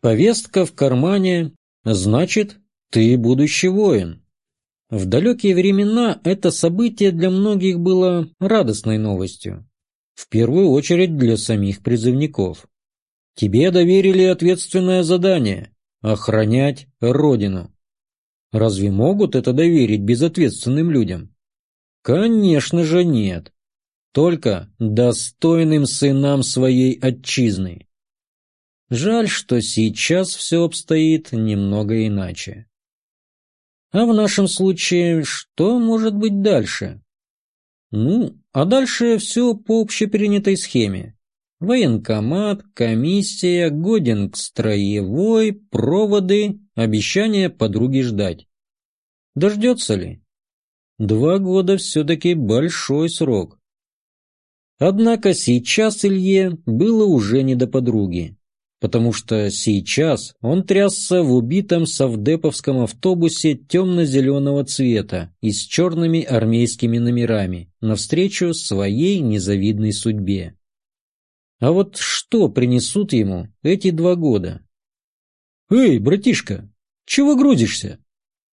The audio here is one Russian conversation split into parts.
Повестка в кармане, значит, ты будущий воин. В далекие времена это событие для многих было радостной новостью. В первую очередь для самих призывников. Тебе доверили ответственное задание – охранять Родину. Разве могут это доверить безответственным людям? Конечно же нет. Только достойным сынам своей отчизны. Жаль, что сейчас все обстоит немного иначе. А в нашем случае что может быть дальше? Ну, а дальше все по общепринятой схеме. Военкомат, комиссия, годен к строевой, проводы, обещание подруги ждать. Дождется ли? Два года все-таки большой срок. Однако сейчас Илье было уже не до подруги, потому что сейчас он трясся в убитом совдеповском автобусе темно-зеленого цвета и с черными армейскими номерами навстречу своей незавидной судьбе. А вот что принесут ему эти два года? «Эй, братишка, чего грузишься?»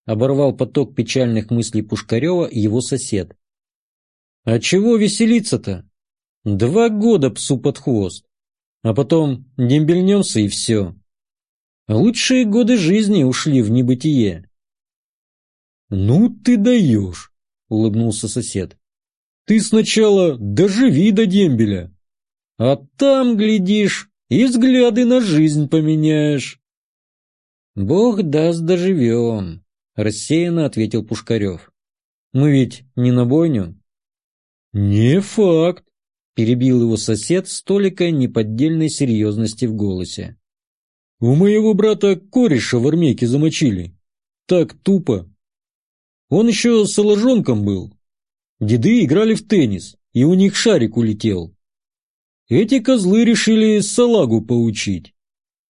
Оборвал поток печальных мыслей Пушкарева его сосед. «А чего веселиться-то? Два года псу под хвост, а потом дембельнемся и все. Лучшие годы жизни ушли в небытие». «Ну ты даешь!» — улыбнулся сосед. «Ты сначала доживи до дембеля, а там, глядишь, и взгляды на жизнь поменяешь. Бог даст, доживем, рассеянно ответил Пушкарев. Мы ведь не на бойню. Не факт, перебил его сосед с толикой неподдельной серьезности в голосе. У моего брата кореша в армейке замочили. Так тупо. Он еще соложонком был. Деды играли в теннис, и у них шарик улетел. Эти козлы решили салагу поучить.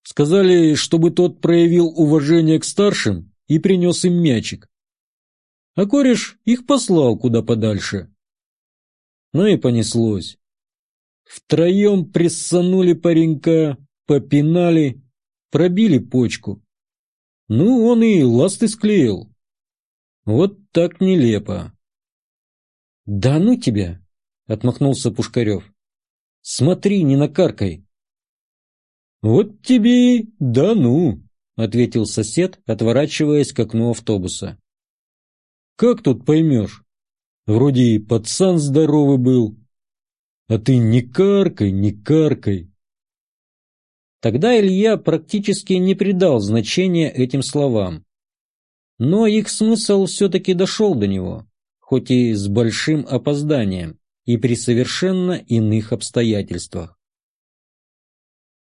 Сказали, чтобы тот проявил уважение к старшим и принес им мячик. А кореш их послал куда подальше. Ну и понеслось. Втроем прессанули паренька, попинали, пробили почку. Ну, он и ласты склеил. Вот так нелепо. «Да ну тебя!» — отмахнулся Пушкарев. Смотри, не накаркай. Вот тебе и да ну, ответил сосед, отворачиваясь к окну автобуса. Как тут поймешь? Вроде и пацан здоровый был. А ты не каркай, не каркай. Тогда Илья практически не придал значения этим словам. Но их смысл все-таки дошел до него, хоть и с большим опозданием и при совершенно иных обстоятельствах.